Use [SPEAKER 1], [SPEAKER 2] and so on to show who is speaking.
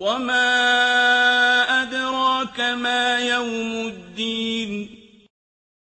[SPEAKER 1] وَمَا أَدْرَاكَ مَا يَوْمُ الدِّينِ